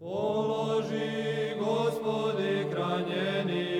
Položi, Gospodi, kranjenije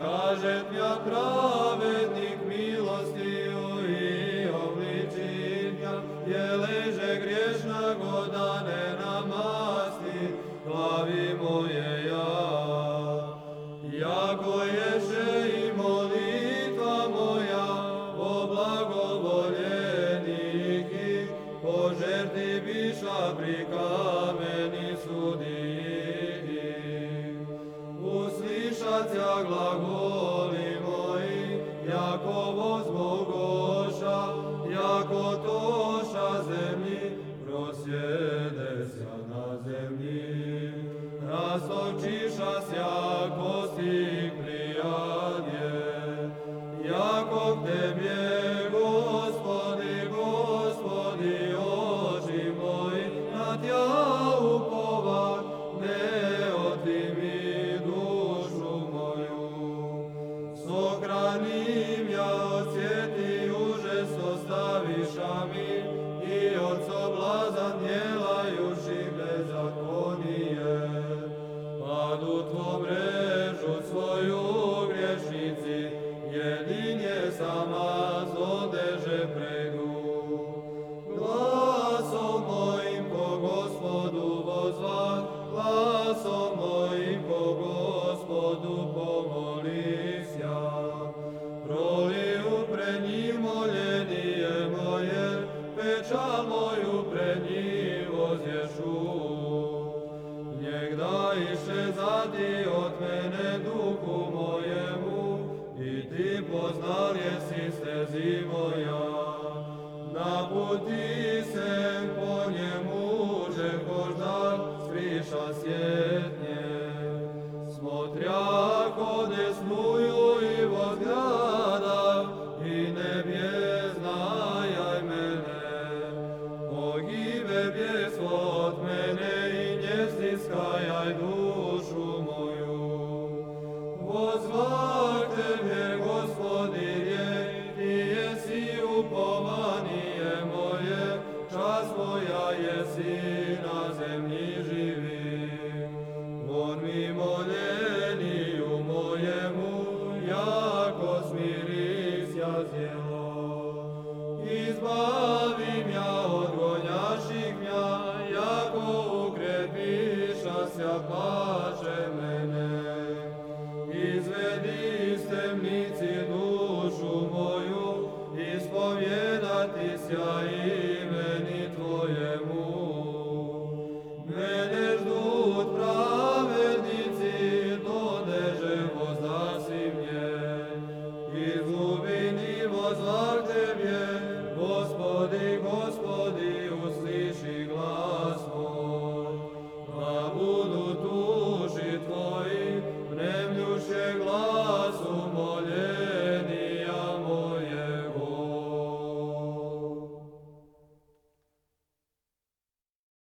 Nakažet mja pravednik milostiju i obličinja, je leže griješna godane namasti, glavi moje ja. Jako ješe i molitva moja, o blagovoljenih i požerti biša pri kameni sudiji. bracia, glagoli jako toša zemlji, prosjede ću Njeg dajiše zadi od mene duhu mojemu I ti poznal jesi stezi moja Na puti se po njemu že koždan sviša sjetnje Smotrjak odesnuju i vozgrada I ne bjeznajaj mene. Ogive bjesvo си на землі живі, Мон мій моленію моєму, яко смирився з Його.